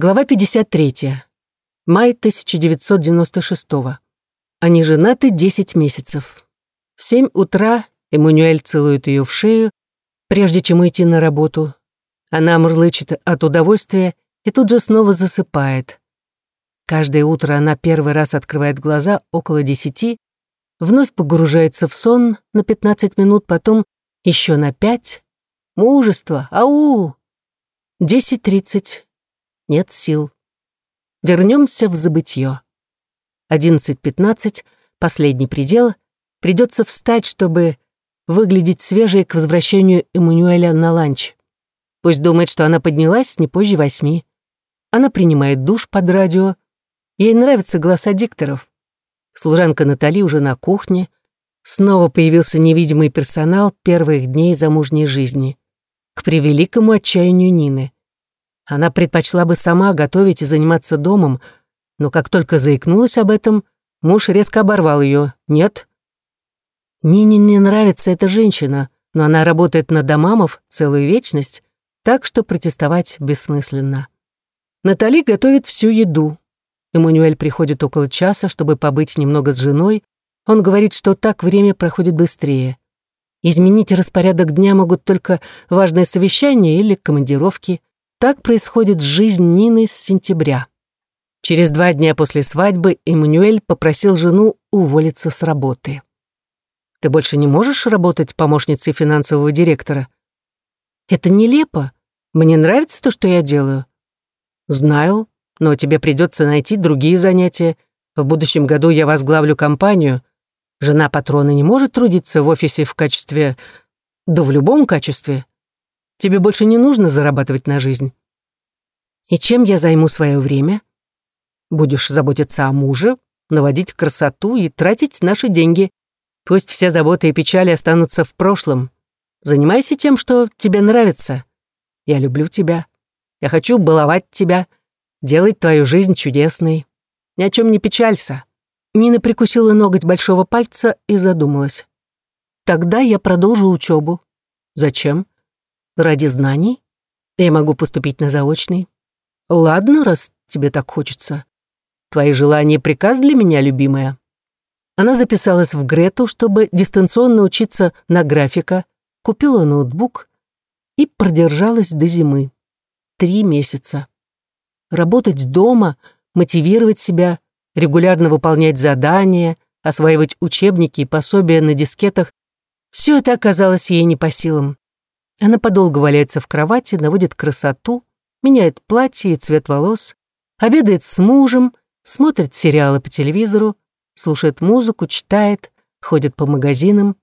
Глава 53. Май 1996. Они женаты 10 месяцев. В 7 утра Эммануэль целует ее в шею, прежде чем уйти на работу. Она мурлычет от удовольствия и тут же снова засыпает. Каждое утро она первый раз открывает глаза около десяти, вновь погружается в сон на 15 минут, потом еще на пять. Мужество, ау! Десять тридцать нет сил. Вернемся в забытье. 11.15, последний предел, придется встать, чтобы выглядеть свежей к возвращению Эммануэля на ланч. Пусть думает, что она поднялась не позже восьми. Она принимает душ под радио. Ей нравятся голоса дикторов. Служанка Натали уже на кухне. Снова появился невидимый персонал первых дней замужней жизни. К превеликому отчаянию Нины. Она предпочла бы сама готовить и заниматься домом, но как только заикнулась об этом, муж резко оборвал ее. «Нет». Нине не нравится эта женщина, но она работает на домамов целую вечность, так что протестовать бессмысленно. Натали готовит всю еду. Эммануэль приходит около часа, чтобы побыть немного с женой. Он говорит, что так время проходит быстрее. Изменить распорядок дня могут только важные совещания или командировки. Так происходит жизнь Нины с сентября. Через два дня после свадьбы Эммануэль попросил жену уволиться с работы. «Ты больше не можешь работать помощницей финансового директора?» «Это нелепо. Мне нравится то, что я делаю». «Знаю, но тебе придется найти другие занятия. В будущем году я возглавлю компанию. Жена патрона не может трудиться в офисе в качестве... Да в любом качестве. Тебе больше не нужно зарабатывать на жизнь. И чем я займу свое время? Будешь заботиться о муже, наводить красоту и тратить наши деньги. Пусть все заботы и печали останутся в прошлом. Занимайся тем, что тебе нравится. Я люблю тебя. Я хочу баловать тебя, делать твою жизнь чудесной. Ни о чем не печалься. Нина прикусила ноготь большого пальца и задумалась. Тогда я продолжу учебу. Зачем? Ради знаний? Я могу поступить на заочный. Ладно, раз тебе так хочется. Твои желания — приказ для меня, любимая. Она записалась в Грету, чтобы дистанционно учиться на графика, купила ноутбук и продержалась до зимы. Три месяца. Работать дома, мотивировать себя, регулярно выполнять задания, осваивать учебники и пособия на дискетах — все это оказалось ей не по силам. Она подолго валяется в кровати, наводит красоту, меняет платье и цвет волос, обедает с мужем, смотрит сериалы по телевизору, слушает музыку, читает, ходит по магазинам,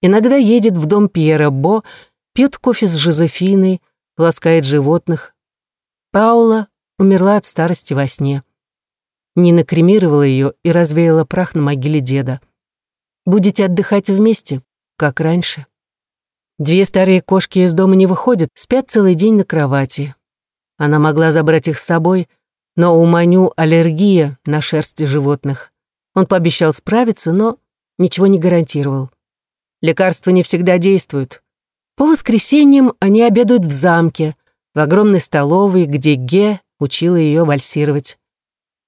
иногда едет в дом Пьера Бо, пьет кофе с Жозефиной, ласкает животных. Паула умерла от старости во сне. Нина кремировала ее и развеяла прах на могиле деда. Будете отдыхать вместе, как раньше. Две старые кошки из дома не выходят, спят целый день на кровати. Она могла забрать их с собой, но у Маню аллергия на шерсти животных. Он пообещал справиться, но ничего не гарантировал. Лекарства не всегда действуют. По воскресеньям они обедают в замке, в огромной столовой, где Ге учила ее вальсировать.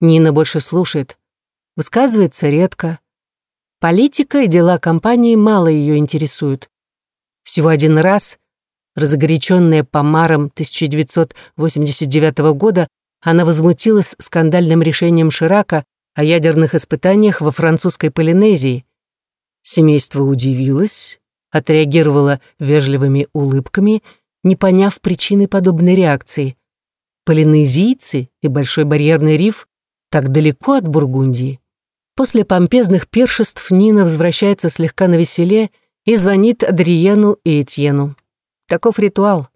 Нина больше слушает, высказывается редко. Политика и дела компании мало ее интересуют. Всего один раз, разгоряченная помаром 1989 года, она возмутилась скандальным решением Ширака о ядерных испытаниях во французской Полинезии. Семейство удивилось, отреагировало вежливыми улыбками, не поняв причины подобной реакции. Полинезийцы и Большой барьерный риф так далеко от Бургундии. После помпезных пиршеств Нина возвращается слегка навеселе и звонит Адриену и Этьену. Таков ритуал.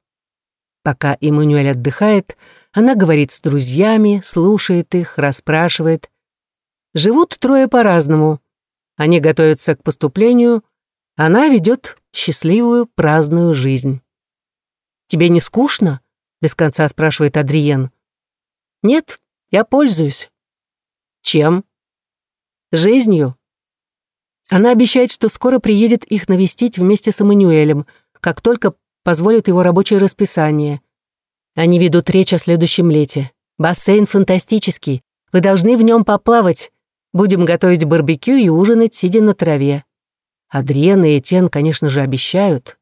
Пока Эммануэль отдыхает, она говорит с друзьями, слушает их, расспрашивает. Живут трое по-разному. Они готовятся к поступлению, она ведет счастливую праздную жизнь. «Тебе не скучно?» — без конца спрашивает Адриен. «Нет, я пользуюсь». «Чем?» «Жизнью», она обещает, что скоро приедет их навестить вместе с Эммануэлем, как только позволит его рабочее расписание. Они ведут речь о следующем лете. Бассейн фантастический. Вы должны в нем поплавать. Будем готовить барбекю и ужинать, сидя на траве. Адриена и Этьен, конечно же, обещают.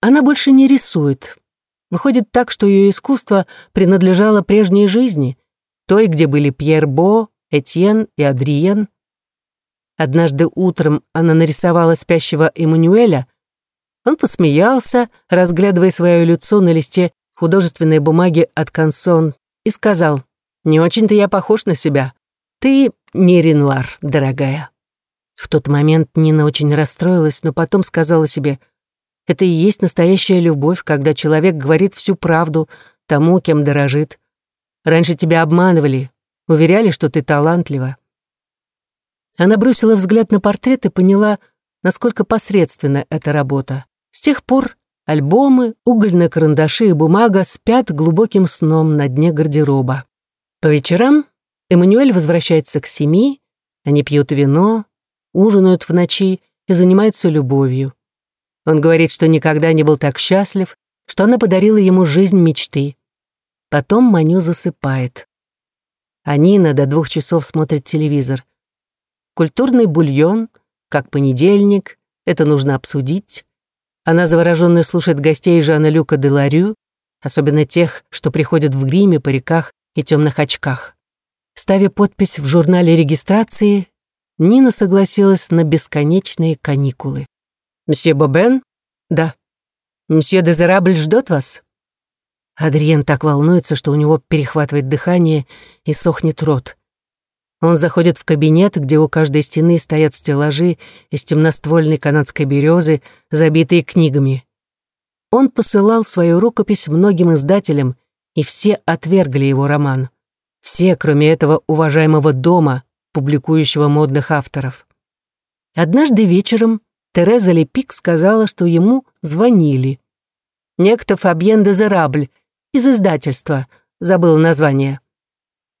Она больше не рисует. Выходит так, что ее искусство принадлежало прежней жизни, той, где были Пьер Бо, Этьен и Адриен. Однажды утром она нарисовала спящего Эммануэля. Он посмеялся, разглядывая свое лицо на листе художественной бумаги от Кансон, и сказал, «Не очень-то я похож на себя. Ты не Ренуар, дорогая». В тот момент Нина очень расстроилась, но потом сказала себе, «Это и есть настоящая любовь, когда человек говорит всю правду тому, кем дорожит. Раньше тебя обманывали, уверяли, что ты талантлива». Она бросила взгляд на портрет и поняла, насколько посредственна эта работа. С тех пор альбомы, угольные карандаши и бумага спят глубоким сном на дне гардероба. По вечерам Эммануэль возвращается к семье, они пьют вино, ужинают в ночи и занимаются любовью. Он говорит, что никогда не был так счастлив, что она подарила ему жизнь мечты. Потом Маню засыпает. А Нина до двух часов смотрит телевизор. Культурный бульон, как понедельник, это нужно обсудить. Она завороженно слушает гостей Жана Люка де Ларю, особенно тех, что приходят в гриме, париках и темных очках. Ставя подпись в журнале регистрации, Нина согласилась на бесконечные каникулы. «Мсье Бобен?» «Да». «Мсье Дезерабль ждет вас?» Адриен так волнуется, что у него перехватывает дыхание и сохнет рот. Он заходит в кабинет, где у каждой стены стоят стеллажи из темноствольной канадской березы, забитые книгами. Он посылал свою рукопись многим издателям, и все отвергли его роман. Все, кроме этого уважаемого дома, публикующего модных авторов. Однажды вечером Тереза Лепик сказала, что ему звонили. Некто Фабьен де Зерабль из издательства, забыл название.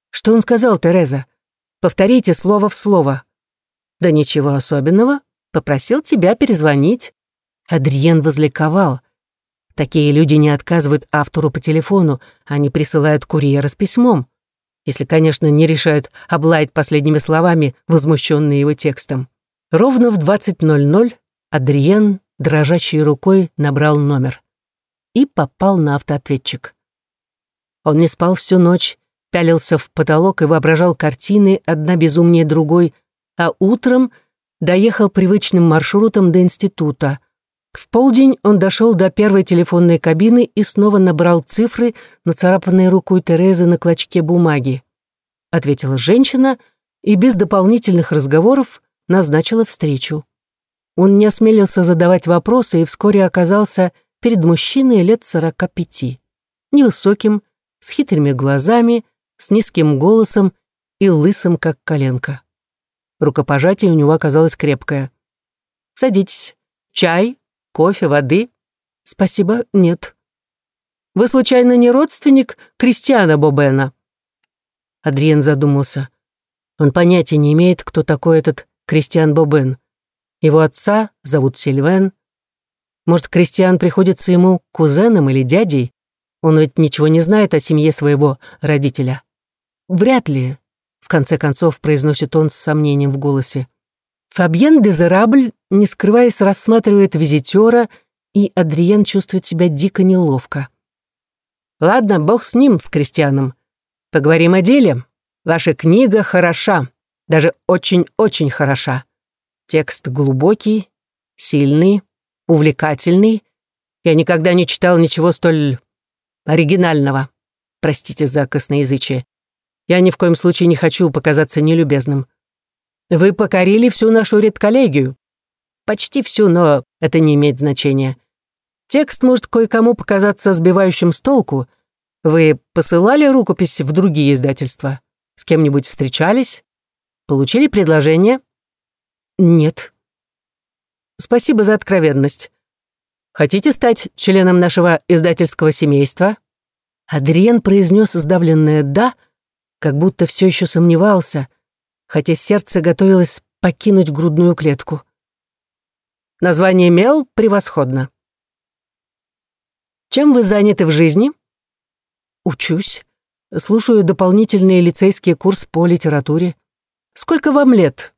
Что он сказал, Тереза? Повторите слово в слово. Да ничего особенного. Попросил тебя перезвонить. Адриен возликовал. Такие люди не отказывают автору по телефону, они присылают курьера с письмом. Если, конечно, не решают облаять последними словами, возмущенные его текстом. Ровно в 20.00 Адриен, дрожащей рукой, набрал номер и попал на автоответчик. Он не спал всю ночь, пялился в потолок и воображал картины, одна безумнее другой, а утром доехал привычным маршрутом до института. В полдень он дошел до первой телефонной кабины и снова набрал цифры, нацарапанные рукой Терезы на клочке бумаги. Ответила женщина и без дополнительных разговоров назначила встречу. Он не осмелился задавать вопросы и вскоре оказался перед мужчиной лет сорока пяти. Невысоким, с хитрыми глазами, с низким голосом и лысым, как коленка. Рукопожатие у него оказалось крепкое. «Садитесь. Чай? Кофе? Воды?» «Спасибо, нет». «Вы, случайно, не родственник Кристиана Бобена?» Адриен задумался. Он понятия не имеет, кто такой этот Кристиан Бобен. Его отца зовут Сильвен. Может, Кристиан приходится ему кузеном или дядей? Он ведь ничего не знает о семье своего родителя. Вряд ли, в конце концов, произносит он с сомнением в голосе. Фабьен Дезерабль, не скрываясь, рассматривает визитера, и Адриен чувствует себя дико неловко. «Ладно, бог с ним, с крестьяном. Поговорим о деле. Ваша книга хороша, даже очень-очень хороша. Текст глубокий, сильный, увлекательный. Я никогда не читал ничего столь оригинального. Простите за косноязычие. Я ни в коем случае не хочу показаться нелюбезным. Вы покорили всю нашу редколлегию. Почти всю, но это не имеет значения. Текст может кое-кому показаться сбивающим с толку. Вы посылали рукопись в другие издательства? С кем-нибудь встречались? Получили предложение? Нет. Спасибо за откровенность. Хотите стать членом нашего издательского семейства?» Адриен произнес сдавленное «да», как будто все еще сомневался, хотя сердце готовилось покинуть грудную клетку. Название Мел превосходно. Чем вы заняты в жизни? Учусь. Слушаю дополнительный лицейский курс по литературе. Сколько вам лет?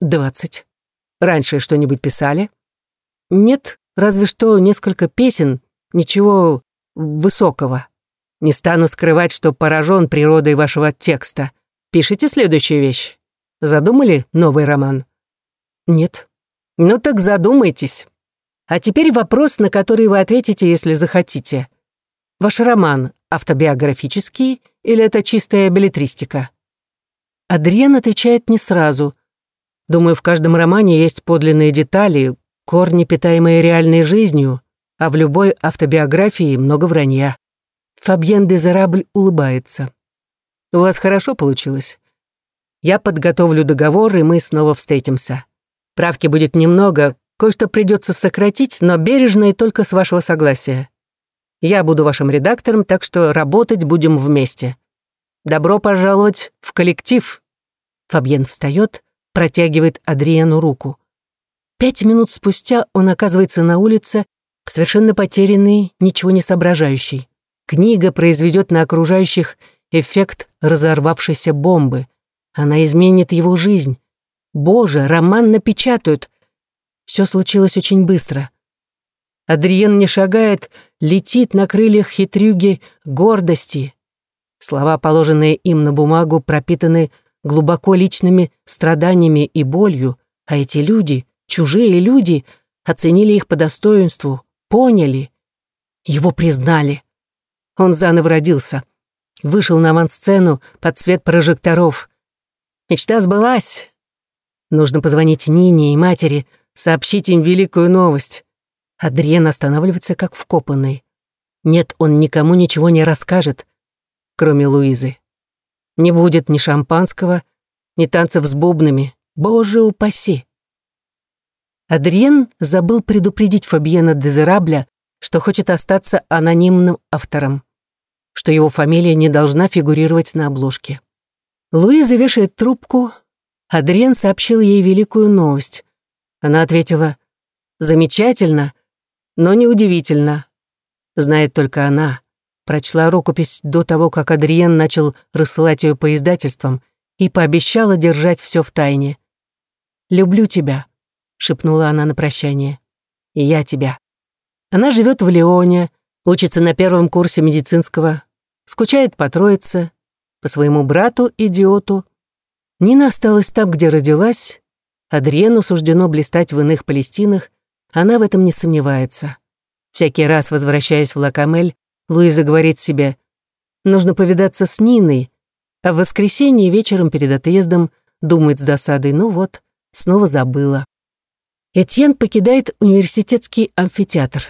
Двадцать. Раньше что-нибудь писали? Нет, разве что несколько песен, ничего высокого. Не стану скрывать, что поражен природой вашего текста. Пишите следующую вещь. Задумали новый роман? Нет. Ну так задумайтесь. А теперь вопрос, на который вы ответите, если захотите. Ваш роман автобиографический или это чистая билетристика? Адриан отвечает не сразу. Думаю, в каждом романе есть подлинные детали, корни, питаемые реальной жизнью, а в любой автобиографии много вранья. Фабьен Дезерабль улыбается. «У вас хорошо получилось. Я подготовлю договор, и мы снова встретимся. Правки будет немного, кое-что придется сократить, но бережно и только с вашего согласия. Я буду вашим редактором, так что работать будем вместе. Добро пожаловать в коллектив». Фабьен встает, протягивает Адриену руку. Пять минут спустя он оказывается на улице, совершенно потерянный, ничего не соображающий. Книга произведет на окружающих эффект разорвавшейся бомбы. Она изменит его жизнь. Боже, роман напечатают. Все случилось очень быстро. Адриен не шагает, летит на крыльях хитрюги гордости. Слова, положенные им на бумагу, пропитаны глубоко личными страданиями и болью, а эти люди, чужие люди, оценили их по достоинству, поняли, его признали. Он заново родился, вышел на авансцену под свет прожекторов. Мечта сбылась. Нужно позвонить Нине и матери, сообщить им великую новость. Адриен останавливается как вкопанный. Нет, он никому ничего не расскажет, кроме Луизы. Не будет ни шампанского, ни танцев с бубнами. Боже упаси! Адриен забыл предупредить Фабьена Дезерабля, что хочет остаться анонимным автором, что его фамилия не должна фигурировать на обложке. Луиза вешает трубку. Адриен сообщил ей великую новость. Она ответила «Замечательно, но неудивительно. Знает только она прочла рукопись до того, как Адриен начал рассылать ее по издательствам и пообещала держать все в тайне. «Люблю тебя», — шепнула она на прощание. «И я тебя». Она живет в Лионе, учится на первом курсе медицинского, скучает по троице, по своему брату-идиоту. Нина осталась там, где родилась. Адриену суждено блистать в иных Палестинах, она в этом не сомневается. Всякий раз, возвращаясь в Лакамель, Луиза говорит себе, нужно повидаться с Ниной, а в воскресенье вечером перед отъездом думает с досадой, ну вот, снова забыла. Этьен покидает университетский амфитеатр.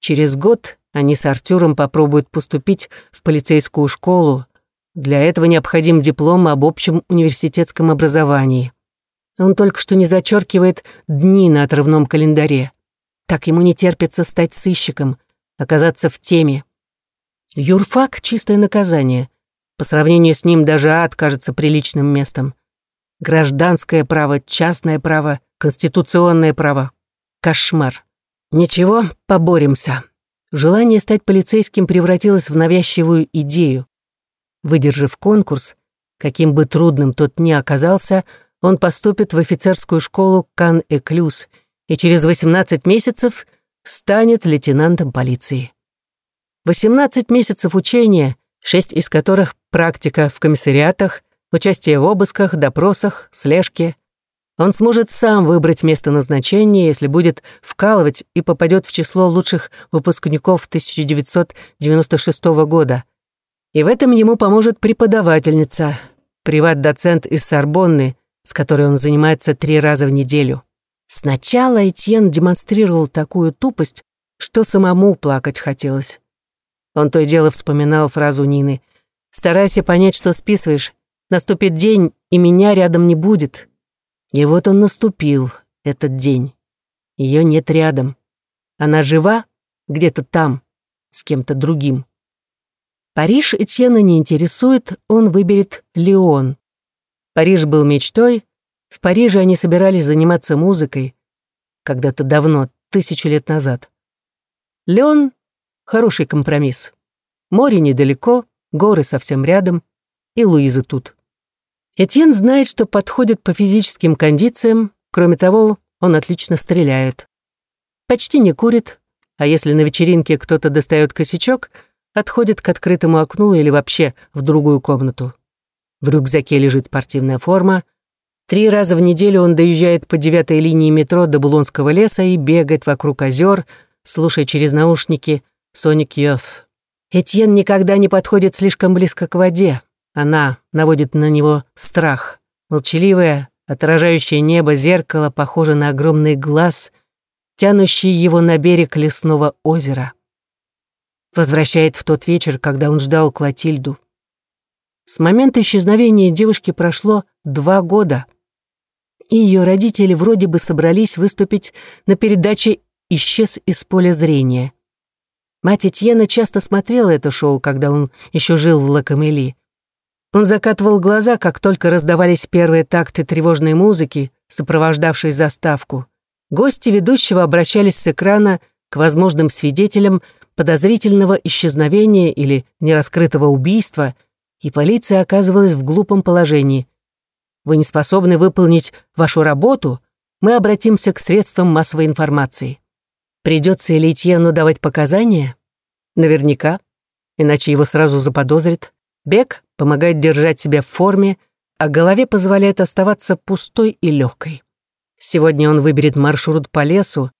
Через год они с Артуром попробуют поступить в полицейскую школу. Для этого необходим диплом об общем университетском образовании. Он только что не зачеркивает дни на отрывном календаре. Так ему не терпится стать сыщиком, оказаться в теме. Юрфак — чистое наказание. По сравнению с ним даже ад кажется приличным местом. Гражданское право, частное право, конституционное право. Кошмар. Ничего, поборемся. Желание стать полицейским превратилось в навязчивую идею. Выдержав конкурс, каким бы трудным тот ни оказался, он поступит в офицерскую школу Кан-Эклюз и через 18 месяцев станет лейтенантом полиции. 18 месяцев учения, шесть из которых практика в комиссариатах, участие в обысках, допросах, слежке. Он сможет сам выбрать место назначения, если будет вкалывать и попадет в число лучших выпускников 1996 года. И в этом ему поможет преподавательница, приват-доцент из Сорбонны, с которой он занимается три раза в неделю. Сначала Этьен демонстрировал такую тупость, что самому плакать хотелось. Он то и дело вспоминал фразу Нины. «Старайся понять, что списываешь. Наступит день, и меня рядом не будет». И вот он наступил, этот день. Ее нет рядом. Она жива где-то там, с кем-то другим. Париж Этьена не интересует, он выберет Лион. Париж был мечтой, в Париже они собирались заниматься музыкой. Когда-то давно, тысячу лет назад. Леон Хороший компромисс. Море недалеко, горы совсем рядом, и Луиза тут. Этьен знает, что подходит по физическим кондициям, кроме того, он отлично стреляет. Почти не курит, а если на вечеринке кто-то достает косячок, отходит к открытому окну или вообще в другую комнату. В рюкзаке лежит спортивная форма. Три раза в неделю он доезжает по девятой линии метро до Булонского леса и бегает вокруг озер, слушая через наушники «Соник Йоth». Этьен никогда не подходит слишком близко к воде. Она наводит на него страх. Молчаливое, отражающее небо зеркало похоже на огромный глаз, тянущий его на берег лесного озера. Возвращает в тот вечер, когда он ждал Клотильду. С момента исчезновения девушки прошло два года, и ее родители вроде бы собрались выступить на передаче «Исчез из поля зрения». Мать Этьена часто смотрела это шоу, когда он еще жил в Лакамели. Он закатывал глаза, как только раздавались первые такты тревожной музыки, сопровождавшей заставку. Гости ведущего обращались с экрана к возможным свидетелям подозрительного исчезновения или нераскрытого убийства – и полиция оказывалась в глупом положении. Вы не способны выполнить вашу работу, мы обратимся к средствам массовой информации. Придется Элитьену давать показания? Наверняка, иначе его сразу заподозрят. Бег помогает держать себя в форме, а голове позволяет оставаться пустой и легкой. Сегодня он выберет маршрут по лесу,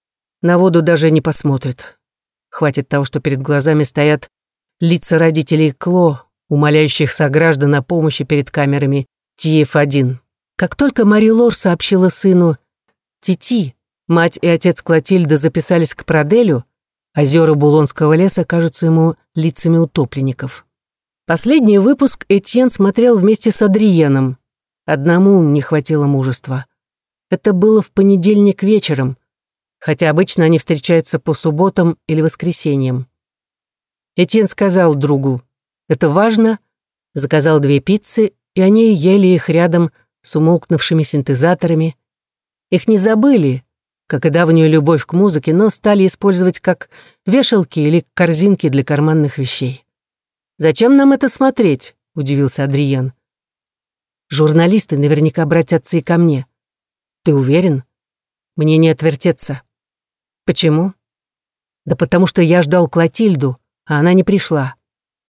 на воду даже не посмотрит. Хватит того, что перед глазами стоят лица родителей Кло, умоляющих сограждан о помощи перед камерами ТИЕФ-1. Как только Мари Лор сообщила сыну «Тити», мать и отец Клотильда записались к Проделю, озера Булонского леса кажутся ему лицами утопленников. Последний выпуск Этьен смотрел вместе с Адриеном. Одному не хватило мужества. Это было в понедельник вечером, хотя обычно они встречаются по субботам или воскресеньям. Этьен сказал другу, это важно. Заказал две пиццы, и они ели их рядом с умолкнувшими синтезаторами. Их не забыли, как и давнюю любовь к музыке, но стали использовать как вешалки или корзинки для карманных вещей. «Зачем нам это смотреть?» — удивился Адриен. «Журналисты наверняка обратятся и ко мне. Ты уверен? Мне не отвертеться». «Почему?» «Да потому что я ждал Клотильду, а она не пришла.